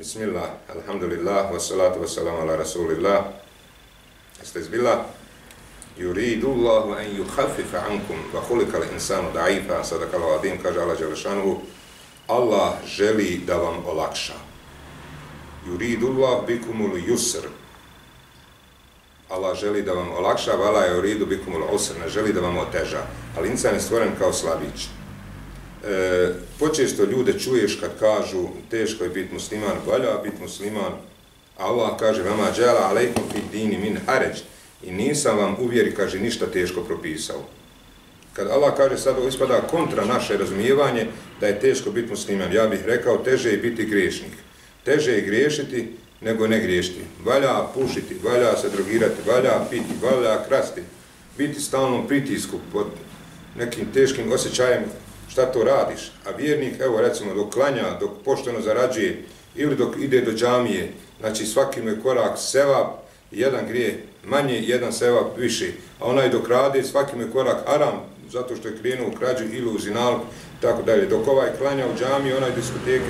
Bismillah, alhamdulillah, wassalatu wassalamu ala rasulillah. Jeste izbila? Yuridu Allahu an yukhaffifa ankum wa khuliqa al-insanu da'ifa, sadaka al-adim, kaže Allah Đelešanu, Allah želi da vam olakša. Yuridu Allah bikumul yusr. Allah želi da vam olakša, vala je uridu bikumul usr, ne želi da vam oteža. Ali insan je stvoren kao slabić. E, počesto ljude čuješ kad kažu teško je biti musliman, valja biti musliman, Allah kaže vama džela alejkum fi dini min haređ i nisam vam uvjeri, kaže, ništa teško propisao. Kad Allah kaže sad ovo ispada kontra naše razumijevanje da je teško biti musliman, ja bih rekao teže je biti griješnik. Teže je griješiti nego ne griješiti. Valja pušiti, valja se drogirati, valja piti, valja krasti, biti stalnom pritisku pod nekim teškim osjećajem šta to radiš. A vjernik, evo recimo, dok klanja, dok pošteno zarađuje ili dok ide do džamije, znači svaki mu korak seva, jedan grije manje, jedan seva više. A onaj dok radi, svaki mu korak aram, zato što je krenuo u krađu ili u zinalku, tako dalje. Dok ovaj klanja u džamiji, onaj diskoteki,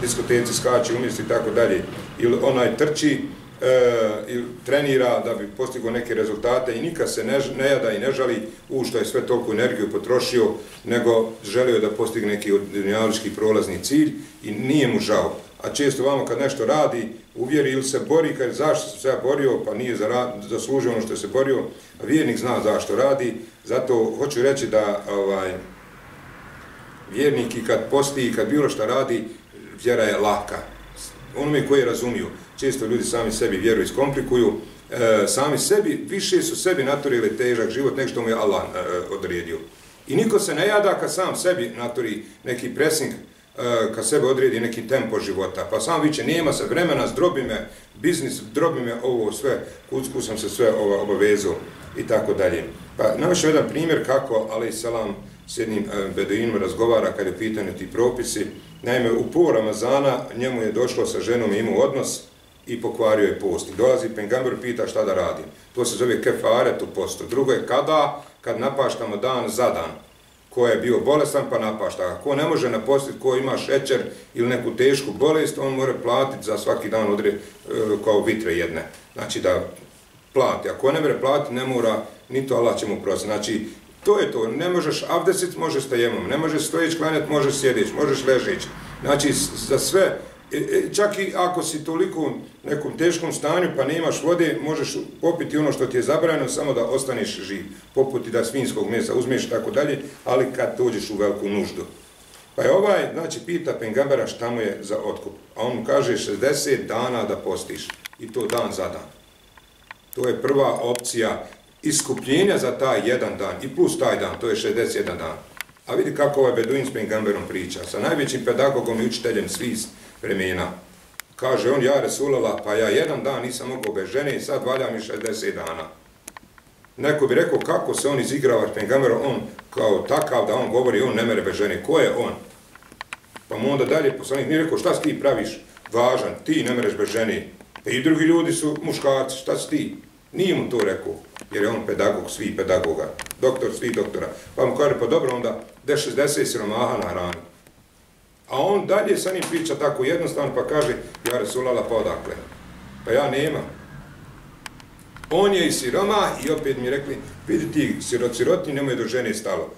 diskoteci skače umjesto i tako dalje. Ili onaj trči, e, trenira da bi postigao neke rezultate i nikad se ne, ne jada i ne žali u što je sve toliko energiju potrošio, nego želio da postigne neki dunjalički prolazni cilj i nije mu žao. A često vamo kad nešto radi, uvjeri ili se bori, kad zašto se ja borio, pa nije zaslužio ono što se borio, a vjernik zna zašto radi, zato hoću reći da ovaj, vjernik i kad posti i kad bilo što radi, vjera je laka. Onome koji je razumio često ljudi sami sebi vjeru iskomplikuju, e, sami sebi, više su sebi naturili težak život nek što mu je Allah e, odredio. I niko se ne jada kad sam sebi naturi neki pressing, e, kad sebe odredi neki tempo života. Pa sam viće, nema se vremena, zdrobi me biznis, zdrobi me ovo sve, kucku sam se sve ova, obavezao i tako dalje. Pa navašu jedan primjer kako, ali salam, s jednim e, beduinom razgovara kad je pitanje ti propisi. Naime, u pol Ramazana njemu je došlo sa ženom i imao odnos, i pokvario je post. I dolazi pengamber i pita šta da radim. To se zove kefaret u postu. Drugo je kada, kad napaštamo dan za dan. Ko je bio bolestan pa napašta. Ko ne može napostiti, ko ima šećer ili neku tešku bolest, on mora platiti za svaki dan odre, e, kao vitre jedne. Znači da plati. Ako ne mora platiti, ne mora, ni to Allah će mu prositi. Znači, to je to. Ne možeš avdesit, možeš stajemom. Ne možeš stojić klanjati, možeš sjedić, možeš ležić. Znači, za sve E, e, čak i ako si toliko u nekom teškom stanju pa nemaš vode, možeš popiti ono što ti je zabranjeno samo da ostaneš živ, poput i da svinskog mesa uzmeš tako dalje, ali kad dođeš u veliku nuždu. Pa je ovaj, znači, pita Pengambera šta mu je za otkup. A on mu kaže 60 dana da postiš. I to dan za dan. To je prva opcija iskupljenja za taj jedan dan. I plus taj dan, to je 61 dan. A vidi kako ovaj Beduin s Pengamberom priča. Sa najvećim pedagogom i učiteljem svih vremena. Kaže on, ja Resulala, pa ja jedan dan nisam mogao bez žene i sad valja mi 60 dana. Neko bi rekao kako se on izigrava s Pengamberom, on kao takav da on govori, on ne mere bez žene. Ko je on? Pa mu onda dalje poslanik nije rekao, šta si ti praviš? Važan, ti ne mereš bez žene. Pa i drugi ljudi su muškarci, šta si ti? Nije mu to rekao, jer je on pedagog svih pedagoga, doktor svih doktora. Pa mu kaže, pa dobro onda, de 60 siromaha na hranu. A on dalje sa njim priča tako jednostavno pa kaže, ja Resulala, pa odakle? Pa ja nema. On je i siroma i opet mi rekli, vidi ti, sirot, sirotni, nemoj do žene stalo.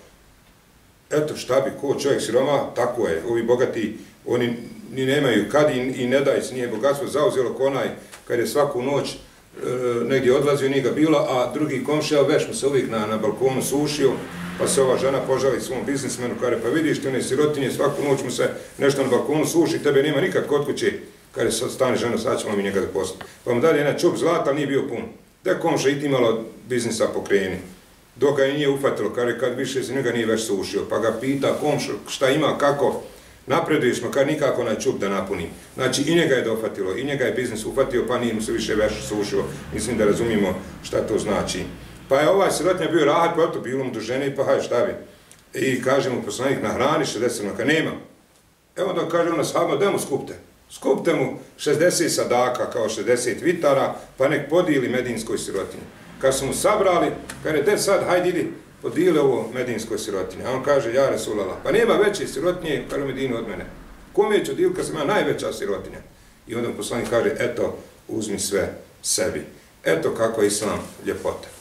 Eto šta bi, ko čovjek siroma, tako je. Ovi bogati, oni ni nemaju kad i, i ne daj se, nije bogatstvo zauzelo konaj, kad je svaku noć E, negdje odlazio, nije ga bilo, a drugi komšija, već mu se uvijek na, na balkonu sušio, Pa se ova žena požali svom biznismenu, kare, pa vidiš ti one sirotinje, svaku noć mu se nešto na balkonu suši, tebe nema nikad kod kuće, kare, sad stane žena, sad ćemo mi njega da poslati. Pa mu dalje jedan čup zlata, nije bio pun. Da komša i ti malo biznisa pokreni. Dok ga i nije ufatilo, kare, kad više se njega nije već sušio, pa ga pita komša šta ima, kako, napreduješ smo, kad nikako na čup da napuni. Znači, i njega je dofatilo, i njega je biznis ufatio, pa nije mu se više već slušio. Mislim da razumimo šta to znači. Pa je ovaj sirotnja bio rahat, pa to bilo mu do žene, pa haj šta bi. I kaže mu poslanik, na hrani 60 maka, nema. Evo da kaže ona sahaba, da mu skupte. Skupte mu 60 sadaka kao 60 vitara, pa nek podijeli medinskoj sirotinji. Kad su mu sabrali, kaže, de sad, hajde idi, podijeli ovo medinskoj sirotinje. A on kaže, ja Resulala, pa nema veće sirotinje, kaže Medinu od mene. Kome ću dijeli kad sam ja najveća sirotinja? I onda poslanik kaže, eto, uzmi sve sebi. Eto kako je islam ljepota.